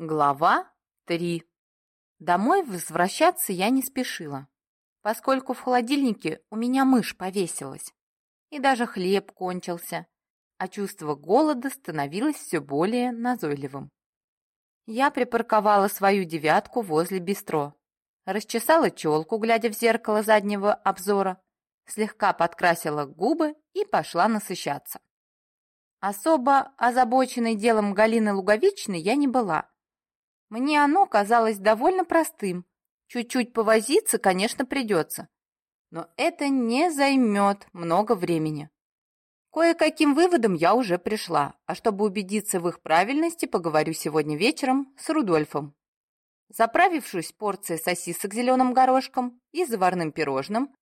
Глава 3. Домой возвращаться я не спешила, поскольку в холодильнике у меня мышь повесилась, и даже хлеб кончился, а чувство голода становилось все более назойливым. Я припарковала свою девятку возле бистро, расчесала челку, глядя в зеркало заднего обзора, слегка подкрасила губы и пошла насыщаться. Особо озабоченной делом Галины Луговичной я не была, мне оно казалось довольно простым. Чуть-чуть повозиться, конечно, придется. Но это не займет много времени. Кое-каким выводом я уже пришла, а чтобы убедиться в их правильности, поговорю сегодня вечером с Рудольфом. Заправившись порцией сосисок зеленым горошком и заварным пирожным,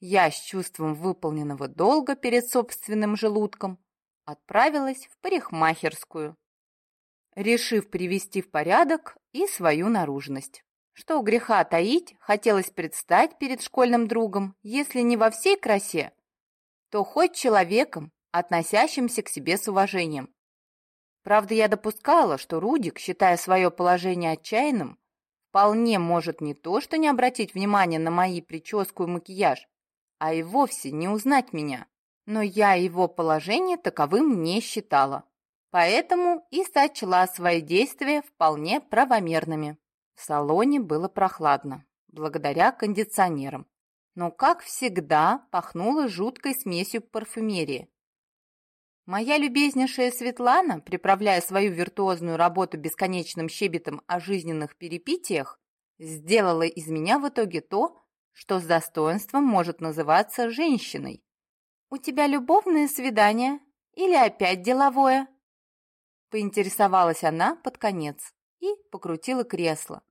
я с чувством выполненного долга перед собственным желудком отправилась в парикмахерскую решив привести в порядок и свою наружность. Что греха таить, хотелось предстать перед школьным другом, если не во всей красе, то хоть человеком, относящимся к себе с уважением. Правда, я допускала, что Рудик, считая свое положение отчаянным, вполне может не то, что не обратить внимания на мои прическу и макияж, а и вовсе не узнать меня. Но я его положение таковым не считала поэтому и сочла свои действия вполне правомерными. В салоне было прохладно, благодаря кондиционерам, но, как всегда, пахнуло жуткой смесью парфюмерии. Моя любезнейшая Светлана, приправляя свою виртуозную работу бесконечным щебетом о жизненных перипетиях, сделала из меня в итоге то, что с достоинством может называться женщиной. «У тебя любовное свидание или опять деловое?» Поинтересовалась она под конец и покрутила кресло,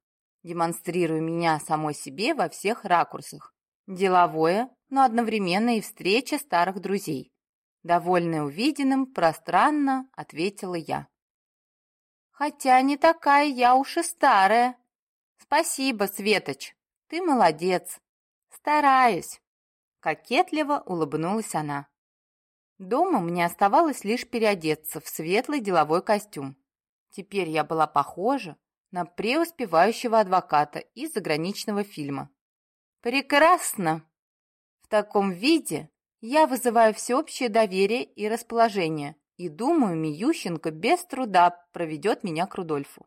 демонстрируя меня самой себе во всех ракурсах. Деловое, но одновременно и встреча старых друзей. Довольная увиденным, пространно ответила я. Хотя не такая я уж и старая. Спасибо, Светоч, ты молодец. Стараюсь. Кокетливо улыбнулась она. Дома мне оставалось лишь переодеться в светлый деловой костюм. Теперь я была похожа на преуспевающего адвоката из заграничного фильма. Прекрасно! В таком виде я вызываю всеобщее доверие и расположение, и думаю, Миющенко без труда проведет меня к Рудольфу.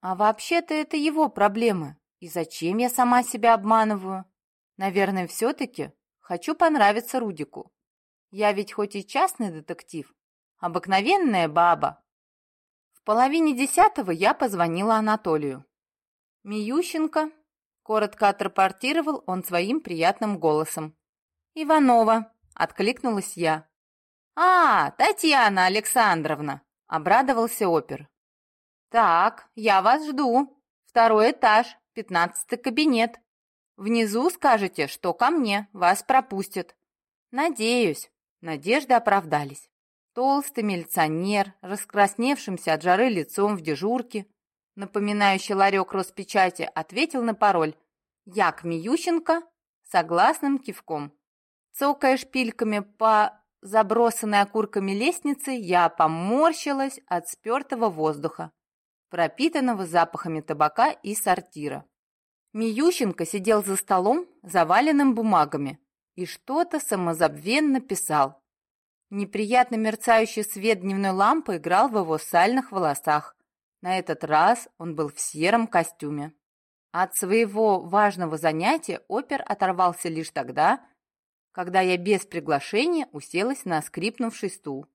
А вообще-то это его проблемы. И зачем я сама себя обманываю? Наверное, все-таки хочу понравиться Рудику. Я ведь хоть и частный детектив, обыкновенная баба. В половине десятого я позвонила Анатолию. «Миющенко», — коротко отрапортировал он своим приятным голосом. «Иванова», — откликнулась я. «А, Татьяна Александровна», — обрадовался опер. «Так, я вас жду. Второй этаж, пятнадцатый кабинет. Внизу скажете, что ко мне, вас пропустят. Надеюсь». Надежды оправдались. Толстый милиционер, раскрасневшимся от жары лицом в дежурке, напоминающий ларек Роспечати, ответил на пароль «Як Миющенко» согласным кивком. Цокая шпильками по забросанной окурками лестнице, я поморщилась от спертого воздуха, пропитанного запахами табака и сортира. Миющенко сидел за столом, заваленным бумагами, и что-то самозабвенно писал. Неприятно мерцающий свет дневной лампы играл в его сальных волосах. На этот раз он был в сером костюме. От своего важного занятия опер оторвался лишь тогда, когда я без приглашения уселась на скрипнувший стул.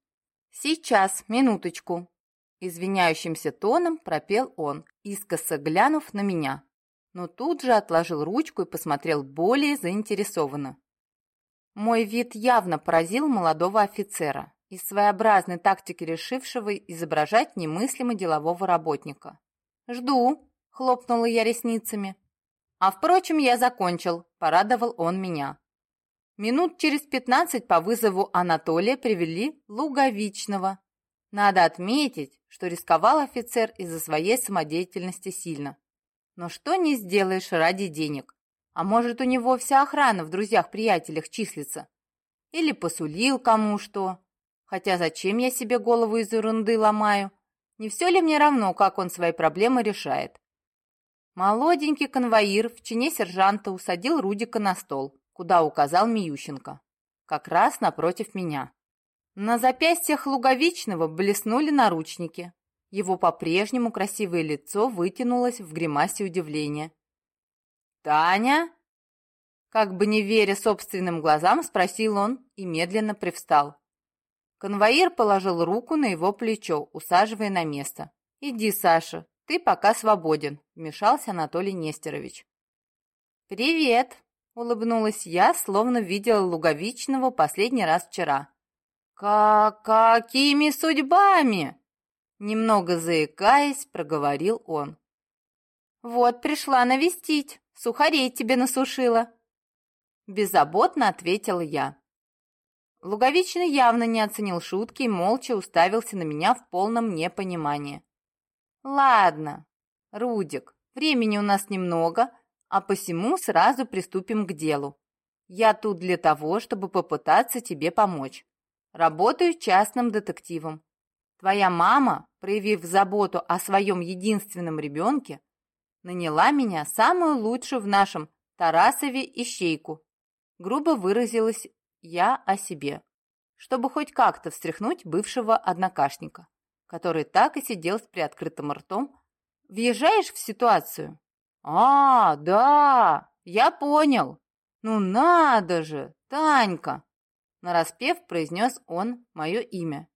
«Сейчас, минуточку!» Извиняющимся тоном пропел он, искоса глянув на меня, но тут же отложил ручку и посмотрел более заинтересованно. Мой вид явно поразил молодого офицера, из своеобразной тактики решившего изображать немыслимо делового работника. «Жду», — хлопнула я ресницами. «А впрочем, я закончил», — порадовал он меня. Минут через пятнадцать по вызову Анатолия привели Луговичного. Надо отметить, что рисковал офицер из-за своей самодеятельности сильно. Но что не сделаешь ради денег. А может, у него вся охрана в друзьях-приятелях числится? Или посулил кому что? Хотя зачем я себе голову из ерунды ломаю? Не все ли мне равно, как он свои проблемы решает? Молоденький конвоир в чине сержанта усадил Рудика на стол, куда указал Миющенко, как раз напротив меня. На запястьях Луговичного блеснули наручники. Его по-прежнему красивое лицо вытянулось в гримасе удивления. «Таня?» Как бы не веря собственным глазам, спросил он и медленно привстал. Конвоир положил руку на его плечо, усаживая на место. «Иди, Саша, ты пока свободен», — вмешался Анатолий Нестерович. «Привет!» — улыбнулась я, словно видела Луговичного последний раз вчера. «Как какими судьбами?» Немного заикаясь, проговорил он. «Вот пришла навестить, сухарей тебе насушила». Беззаботно ответила я. Луговичный явно не оценил шутки и молча уставился на меня в полном непонимании. «Ладно, Рудик, времени у нас немного, а посему сразу приступим к делу. Я тут для того, чтобы попытаться тебе помочь. Работаю частным детективом. Твоя мама, проявив заботу о своем единственном ребенке, наняла меня самую лучшую в нашем Тарасове ищейку. Грубо выразилась я о себе, чтобы хоть как-то встряхнуть бывшего однокашника, который так и сидел с приоткрытым ртом. Въезжаешь в ситуацию? А, да, я понял. Ну надо же, Танька, нараспев произнес он мое имя.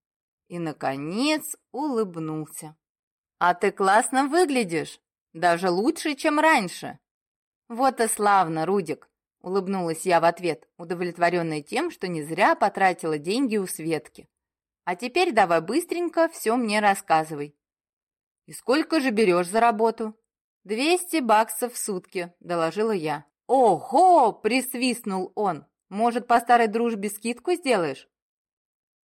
И, наконец, улыбнулся. «А ты классно выглядишь, даже лучше, чем раньше». «Вот и славно, Рудик», — улыбнулась я в ответ, удовлетворенная тем, что не зря потратила деньги у Светки. «А теперь давай быстренько все мне рассказывай». «И сколько же берешь за работу?» «Двести баксов в сутки», — доложила я. «Ого!» — присвистнул он. Может, по старой дружбе скидку сделаешь?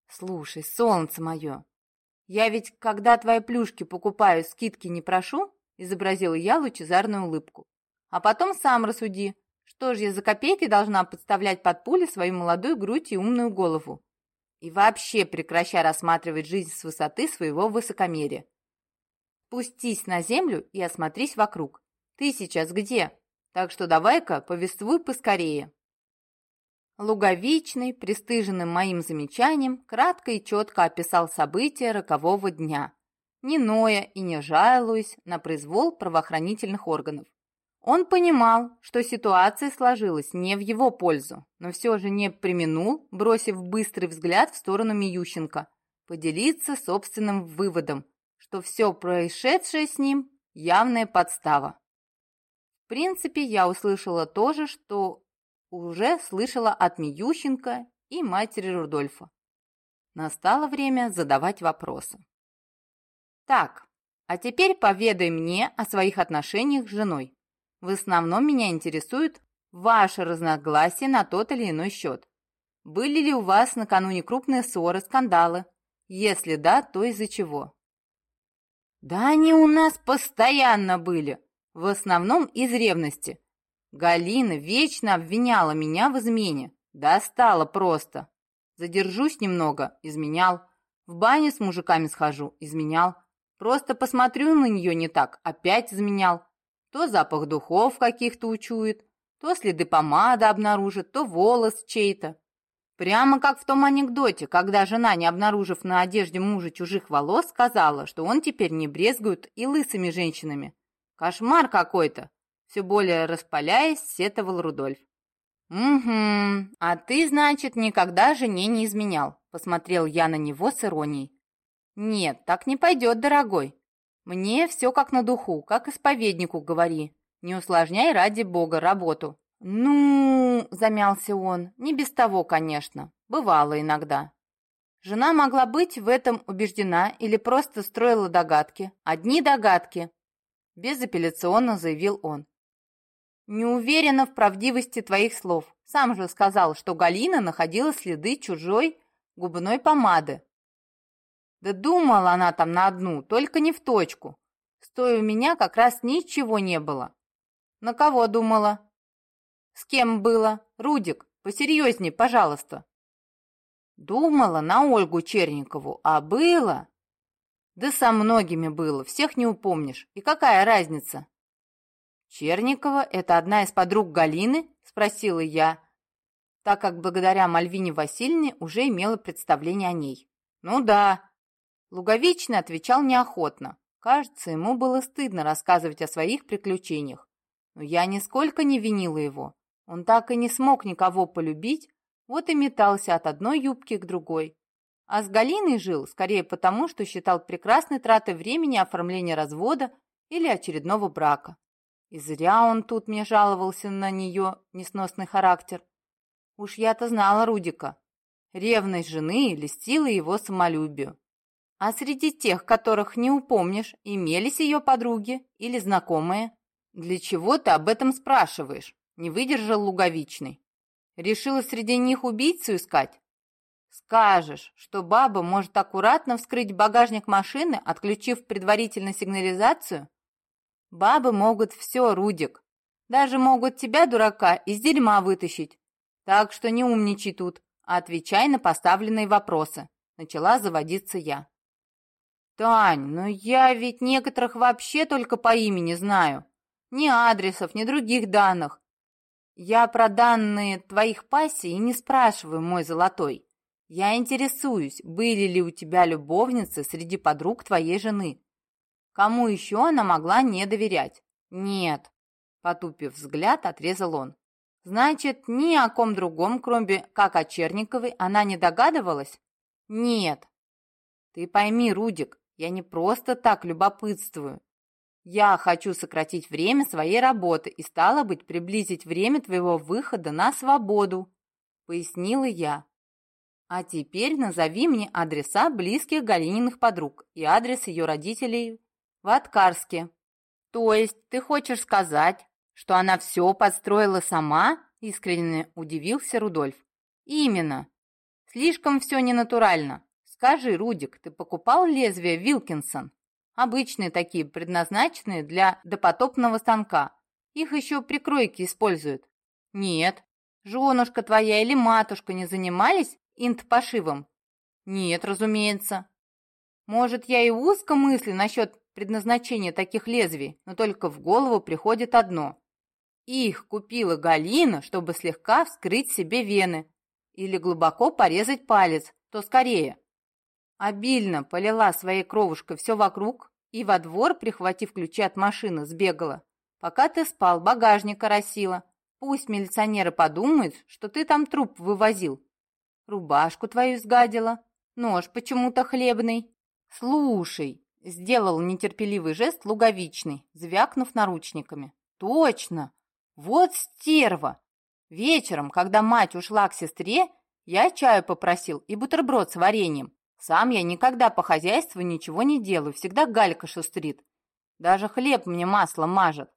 Слушай, солнце мое, я ведь, когда твои плюшки покупаю, скидки не прошу, изобразила я лучезарную улыбку. А потом сам рассуди, что же я за копейки должна подставлять под пули свою молодую грудь и умную голову? И вообще прекращай рассматривать жизнь с высоты своего высокомерия. Пустись на землю и осмотрись вокруг. Ты сейчас где? Так что давай-ка повествуй поскорее. Луговичный, пристыженным моим замечанием, кратко и четко описал события рокового дня, не ноя и не жалуясь на произвол правоохранительных органов. Он понимал, что ситуация сложилась не в его пользу, но все же не применул, бросив быстрый взгляд в сторону Миющенко, поделиться собственным выводом, что все происшедшее с ним – явная подстава. В принципе, я услышала то же, что уже слышала от Миющенко и матери Рудольфа. Настало время задавать вопросы. Так, а теперь поведай мне о своих отношениях с женой. В основном меня интересует ваше разногласие на тот или иной счет. Были ли у вас накануне крупные ссоры, скандалы? Если да, то из-за чего? Да они у нас постоянно были, в основном из ревности. Галина вечно обвиняла меня в измене. Достала просто. Задержусь немного, изменял. В бане с мужиками схожу, изменял. Просто посмотрю на нее не так, опять изменял. То запах духов каких-то учует, то следы помады обнаружит, то волос чей-то. Прямо как в том анекдоте, когда жена, не обнаружив на одежде мужа чужих волос, сказала, что он теперь не брезгует и лысыми женщинами. Кошмар какой-то. Все более распаляясь, сетовал Рудольф. «Угу, а ты, значит, никогда жене не изменял?» Посмотрел я на него с иронией. «Нет, так не пойдет, дорогой. Мне все как на духу, как исповеднику говори. Не усложняй ради бога работу». «Ну...» — замялся он. «Не без того, конечно. Бывало иногда». Жена могла быть в этом убеждена или просто строила догадки. Одни догадки. Безапелляционно заявил он. «Не уверена в правдивости твоих слов. Сам же сказал, что Галина находила следы чужой губной помады. Да думала она там на одну, только не в точку. Стоя у меня как раз ничего не было. На кого думала? С кем было? Рудик, посерьезней, пожалуйста. Думала на Ольгу Черникову, а было... Да со многими было, всех не упомнишь. И какая разница? Черникова – это одна из подруг Галины? Спросила я, так как благодаря Мальвине Васильевне уже имела представление о ней. Ну да. Луговичный отвечал неохотно. Кажется, ему было стыдно рассказывать о своих приключениях. Но я нисколько не винила его. Он так и не смог никого полюбить, вот и метался от одной юбки к другой. А с Галиной жил скорее потому, что считал прекрасной тратой времени оформление развода или очередного брака. И зря он тут мне жаловался на нее несносный характер. Уж я-то знала Рудика. Ревность жены льстила его самолюбию. А среди тех, которых не упомнишь, имелись ее подруги или знакомые. «Для чего ты об этом спрашиваешь?» — не выдержал Луговичный. «Решила среди них убийцу искать?» Скажешь, что баба может аккуратно вскрыть багажник машины, отключив предварительно сигнализацию? Бабы могут все, Рудик. Даже могут тебя, дурака, из дерьма вытащить. Так что не умничай тут, а отвечай на поставленные вопросы. Начала заводиться я. Тань, ну я ведь некоторых вообще только по имени знаю. Ни адресов, ни других данных. Я про данные твоих пассий не спрашиваю, мой золотой. Я интересуюсь, были ли у тебя любовницы среди подруг твоей жены? Кому еще она могла не доверять? Нет, потупив взгляд, отрезал он. Значит, ни о ком другом, кроме как о Черниковой, она не догадывалась? Нет. Ты пойми, Рудик, я не просто так любопытствую. Я хочу сократить время своей работы и, стало быть, приблизить время твоего выхода на свободу, пояснила я. А теперь назови мне адреса близких Галининых подруг и адрес ее родителей в Аткарске. То есть ты хочешь сказать, что она все подстроила сама? Искренне удивился Рудольф. Именно. Слишком все ненатурально. Скажи, Рудик, ты покупал лезвие Вилкинсон? Обычные такие, предназначенные для допотопного станка. Их еще при кройке используют. Нет. Женушка твоя или матушка не занимались инт-пошивом? Нет, разумеется. Может, я и узко мыслю насчет предназначения таких лезвий, но только в голову приходит одно. Их купила Галина, чтобы слегка вскрыть себе вены или глубоко порезать палец, то скорее. Обильно полила своей кровушкой все вокруг и во двор, прихватив ключи от машины, сбегала. Пока ты спал, багажник оросила. Пусть милиционеры подумают, что ты там труп вывозил рубашку твою сгадила, нож почему-то хлебный. Слушай, сделал нетерпеливый жест луговичный, звякнув наручниками. Точно, вот стерва. Вечером, когда мать ушла к сестре, я чаю попросил и бутерброд с вареньем. Сам я никогда по хозяйству ничего не делаю, всегда галька шустрит. Даже хлеб мне масло мажет.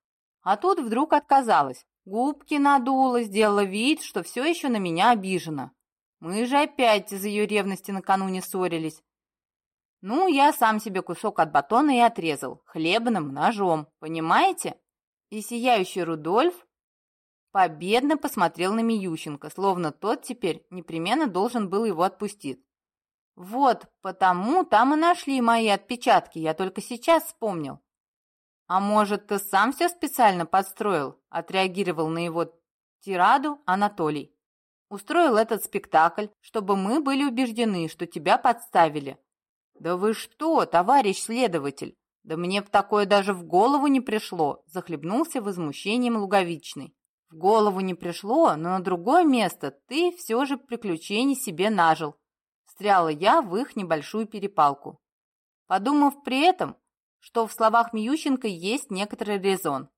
А тут вдруг отказалась. Губки надула, сделала вид, что все еще на меня обижена. Мы же опять из-за ее ревности накануне ссорились. Ну, я сам себе кусок от батона и отрезал, хлебным ножом, понимаете? И сияющий Рудольф победно посмотрел на Миющенко, словно тот теперь непременно должен был его отпустить. Вот, потому там и нашли мои отпечатки, я только сейчас вспомнил. А может, ты сам все специально подстроил? Отреагировал на его тираду Анатолий. Устроил этот спектакль, чтобы мы были убеждены, что тебя подставили. Да вы что, товарищ следователь? Да мне в такое даже в голову не пришло, захлебнулся возмущением Луговичный. В голову не пришло, но на другое место ты все же приключений себе нажил. Встряла я в их небольшую перепалку. Подумав при этом, что в словах Миющенко есть некоторый резон.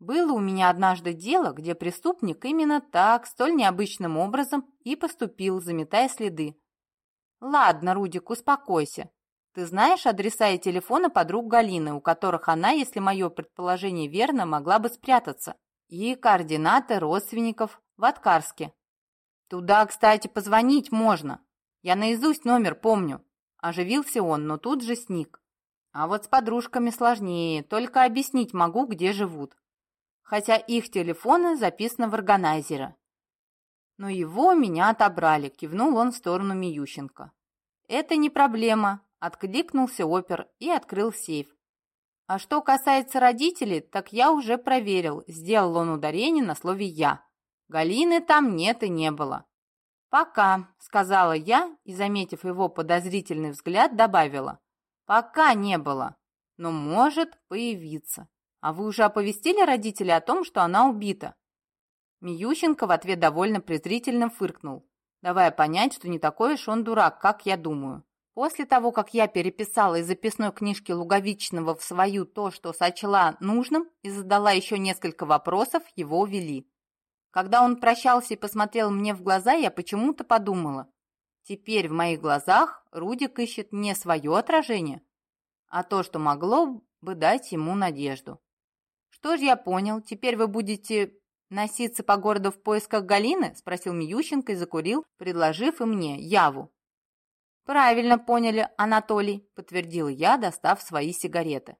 Было у меня однажды дело, где преступник именно так, столь необычным образом и поступил, заметая следы. Ладно, Рудик, успокойся. Ты знаешь адреса и телефоны подруг Галины, у которых она, если мое предположение верно, могла бы спрятаться, и координаты родственников в Откарске. Туда, кстати, позвонить можно. Я наизусть номер помню. Оживился он, но тут же сник. А вот с подружками сложнее, только объяснить могу, где живут хотя их телефоны записаны в органайзере. Но его меня отобрали, кивнул он в сторону Миющенко. Это не проблема, откликнулся опер и открыл сейф. А что касается родителей, так я уже проверил, сделал он ударение на слове «я». Галины там нет и не было. «Пока», — сказала я и, заметив его подозрительный взгляд, добавила. «Пока не было, но может появиться. А вы уже оповестили родителей о том, что она убита?» Миющенко в ответ довольно презрительно фыркнул, давая понять, что не такой уж он дурак, как я думаю. После того, как я переписала из записной книжки Луговичного в свою то, что сочла нужным, и задала еще несколько вопросов, его увели. Когда он прощался и посмотрел мне в глаза, я почему-то подумала. Теперь в моих глазах Рудик ищет не свое отражение, а то, что могло бы дать ему надежду. Что ж я понял, теперь вы будете носиться по городу в поисках Галины? Спросил Миющенко и закурил, предложив и мне яву. Правильно поняли, Анатолий, подтвердил я, достав свои сигареты.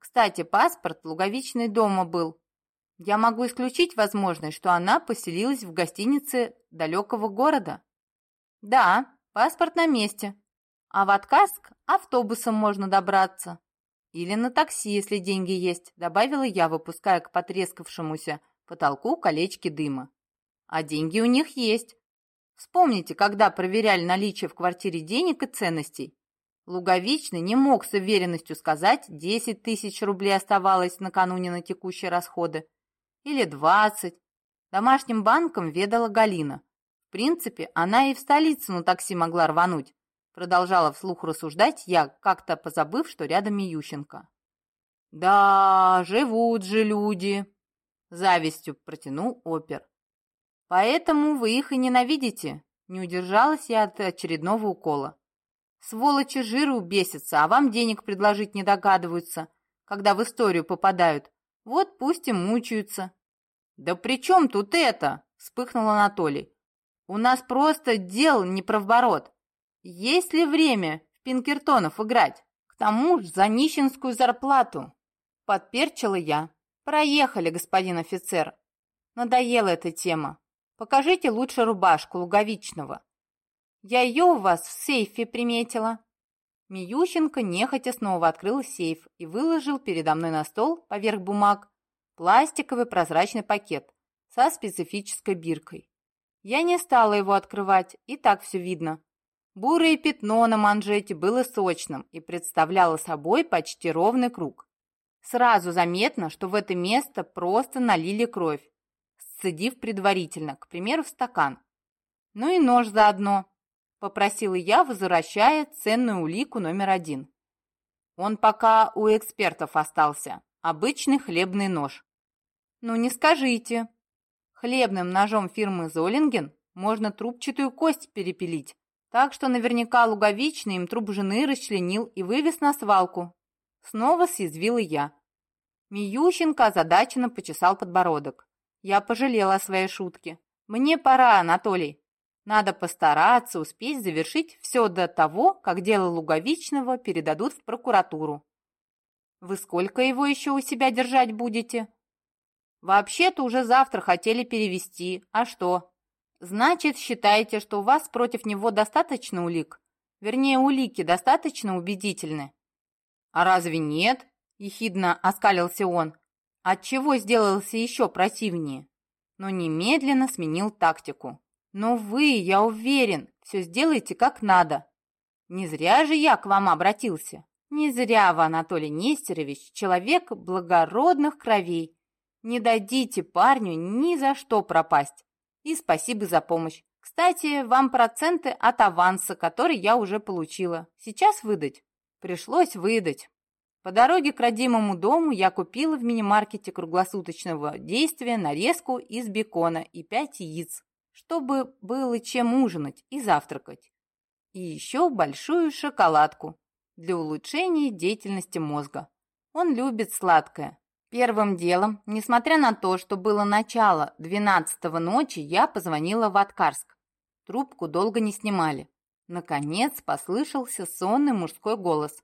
Кстати, паспорт Луговичный дома был, я могу исключить возможность, что она поселилась в гостинице далекого города. Да, паспорт на месте. А в Откарск автобусом можно добраться. Или на такси, если деньги есть, добавила я, выпуская к потрескавшемуся потолку колечки дыма. А деньги у них есть. Вспомните, когда проверяли наличие в квартире денег и ценностей. Луговичный не мог с уверенностью сказать, 10 тысяч рублей оставалось накануне на текущие расходы, или двадцать. Домашним банком ведала Галина. В принципе, она и в столицу на такси могла рвануть. Продолжала вслух рассуждать я, как-то позабыв, что рядом Миющенко. «Да, живут же люди!» Завистью протянул опер. «Поэтому вы их и ненавидите?» Не удержалась я от очередного укола. «Сволочи жиру бесятся, а вам денег предложить не догадываются, когда в историю попадают. Вот пусть и мучаются. Да при чем тут это? Вспыхнул Анатолий. У нас просто дел не правоборот. Есть ли время в Пинкертонов играть? К тому же за нищенскую зарплату. Подперчила я. Проехали, господин офицер. Надоела эта тема. Покажите лучше рубашку Луговичного. Я ее у вас в сейфе приметила. Миющенко нехотя снова открыл сейф и выложил передо мной на стол, поверх бумаг, пластиковый прозрачный пакет со специфической биркой. Я не стала его открывать, и так все видно. Бурое пятно на манжете было сочным и представляло собой почти ровный круг. Сразу заметно, что в это место просто налили кровь, сцедив предварительно, к примеру, в стакан. Ну и нож заодно. — попросила я, возвращая ценную улику номер один. Он пока у экспертов остался. Обычный хлебный нож. Ну не скажите. Хлебным ножом фирмы Золинген можно трубчатую кость перепилить. Так что наверняка Луговичный им труп жены расчленил и вывез на свалку. Снова съязвила я. Миющенко озадаченно почесал подбородок. Я пожалела о своей шутке. «Мне пора, Анатолий. Надо постараться успеть завершить все до того, как дело Луговичного передадут в прокуратуру. Вы сколько его еще у себя держать будете? Вообще-то уже завтра хотели перевести. А что? Значит, считаете, что у вас против него достаточно улик? Вернее, улики достаточно убедительны? А разве нет? Ехидно оскалился он. Отчего сделался еще противнее? Но немедленно сменил тактику. Но вы, я уверен, все сделаете как надо. Не зря же я к вам обратился. Не зря вы, Анатолий Нестерович, человек благородных кровей. Не дадите парню ни за что пропасть. И спасибо за помощь. Кстати, вам проценты от аванса, который я уже получила. Сейчас выдать? Пришлось выдать. По дороге к родимому дому я купила в мини-маркете круглосуточного действия нарезку из бекона и пять яиц чтобы было чем ужинать и завтракать. И еще большую шоколадку для улучшения деятельности мозга. Он любит сладкое. Первым делом, несмотря на то, что было начало 12 ночи, я позвонила в Аткарск. Трубку долго не снимали. Наконец послышался сонный мужской голос.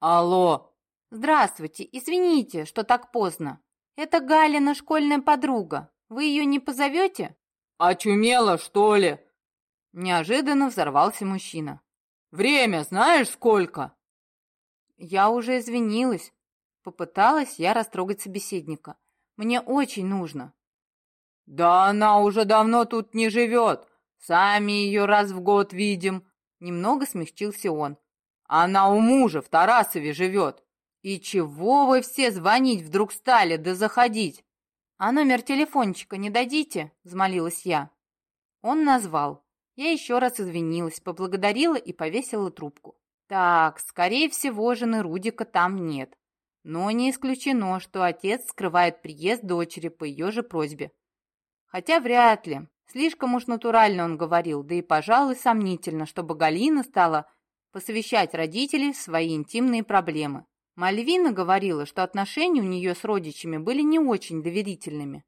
«Алло!» «Здравствуйте, извините, что так поздно. Это Галина школьная подруга. Вы ее не позовете?» «Очумела, что ли?» Неожиданно взорвался мужчина. Время знаешь сколько?» Я уже извинилась. Попыталась я растрогать собеседника. Мне очень нужно. «Да она уже давно тут не живет. Сами ее раз в год видим». Немного смягчился он. «Она у мужа в Тарасове живет. И чего вы все звонить вдруг стали, да заходить? А номер телефончика не дадите?» Взмолилась я. Он назвал. Я еще раз извинилась, поблагодарила и повесила трубку. Так, скорее всего, жены Рудика там нет. Но не исключено, что отец скрывает приезд дочери по ее же просьбе. Хотя вряд ли. Слишком уж натурально он говорил, да и, пожалуй, сомнительно, чтобы Галина стала посвящать родителей свои интимные проблемы. Мальвина говорила, что отношения у нее с родичами были не очень доверительными.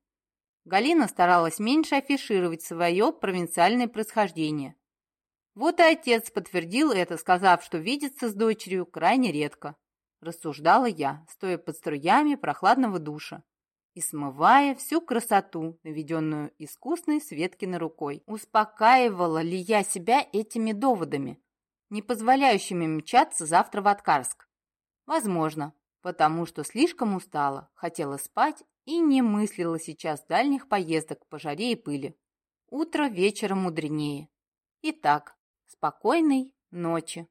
Галина старалась меньше афишировать свое провинциальное происхождение. Вот и отец подтвердил это, сказав, что видится с дочерью крайне редко. Рассуждала я, стоя под струями прохладного душа и смывая всю красоту, наведенную искусной Светкиной рукой. Успокаивала ли я себя этими доводами, не позволяющими мчаться завтра в Откарск? Возможно, потому что слишком устала, хотела спать и не мыслила сейчас дальних поездок по жаре и пыли. Утро вечером мудренее. Итак, спокойной ночи.